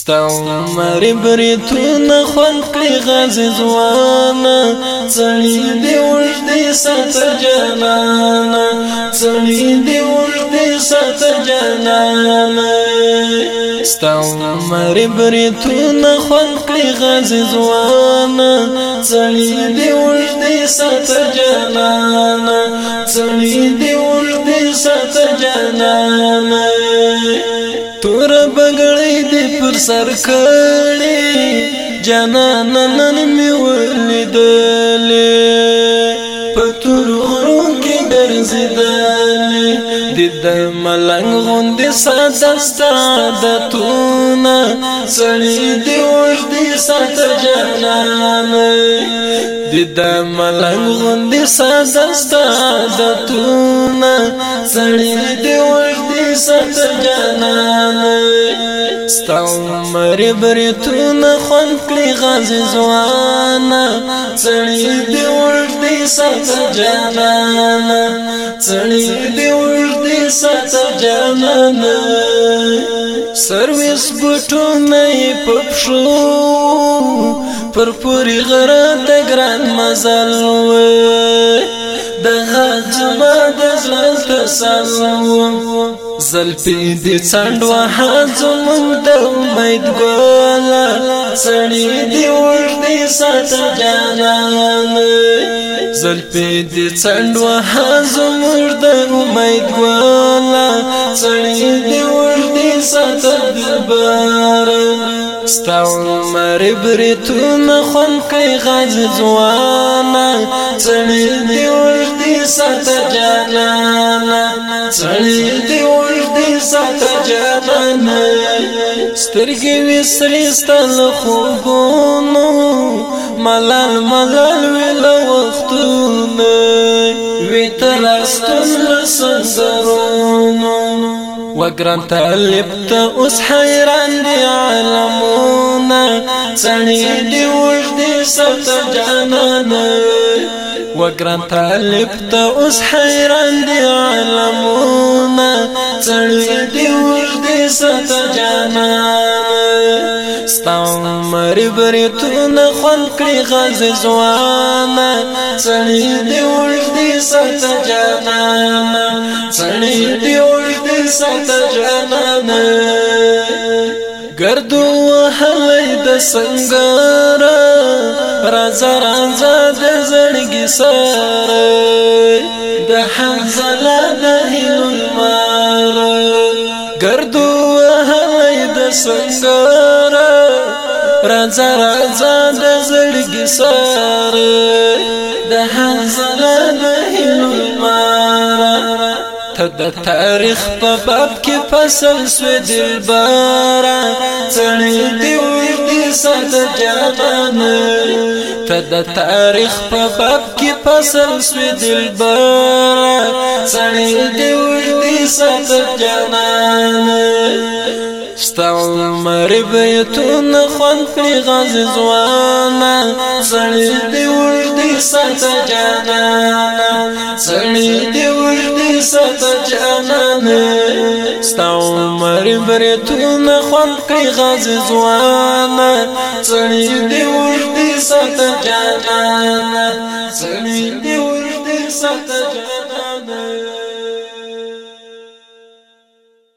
ستا عمر بریتون خون کلی زوانا چلی دی وجدی سات جانانا چلی دی وجدی سات جانانا ستا عمر بریتون خون کلی زوانا چلی دی وجدی سات جانانا چلی دی وجدی سات جانانا دې پر سر کړې جانان نن می ولیدلې پتور غرو کې ګرځیدلې د د ملنګ غوندې ساده د تونه سړې دې ور دې سات جانان د ملنګ غوندې ساده د تونه سړې دې ور دې سات جانان ستا عمر بریتون خون کلی غازی زوانا چڑی دی ورد سات جانانا چڑی دی ورد سات جانانا سرویس بٹو نئی پپشو پر پوری غرات گران مزل دغه جما د زړه تسلو زلفی دی چند و حزم دا امید گولا سڑی دی وردی سات جانان زلفی دی چند و حزم دا امید گولا سڑی دی وردی سات دبار ستا عمر بریتون خون کئی غاز زوانا سڑی دی وردی سات جانانا سڑی دی وردی سات جانان سترګې وسرې ستل خوبونو. ملال ملال ویل وختونه وی ترستون لسندرونو وګران طالب، ته اوس حیران دي عالمونه. څنګه دی وړدي ست جانان وګران طالب ته اوس حیران دي عالمونه څنګه دی وړدي ست جانان۔ ستاو مری بریتون خون کړي غاز زوانا څنګه دی وړدي ست جانان۔ څنګه دی وړدي ست جانان۔ گردو وحلی د سنگار رازا رازا د زړګي سره د حنزله د هلو المار گردو وحلی د سنگار رازا رازا د زړګي سره د حنزله ته د تاریخ په باب کې فصل سو دلبر څنګه دی ورته سات جانان. ته د تاریخ په باب کې فصل سو دلبر څنګه دی ورته سات جانان. ستا عمر بیتون خون کړي غاز زوانا سړی دی ورته سات جانان. سړی دی ورته سات جانان ستا عمر بیتون خون کړي غاز زوان سړی دی ورته سات جانان سړی دی ورته سات جانان.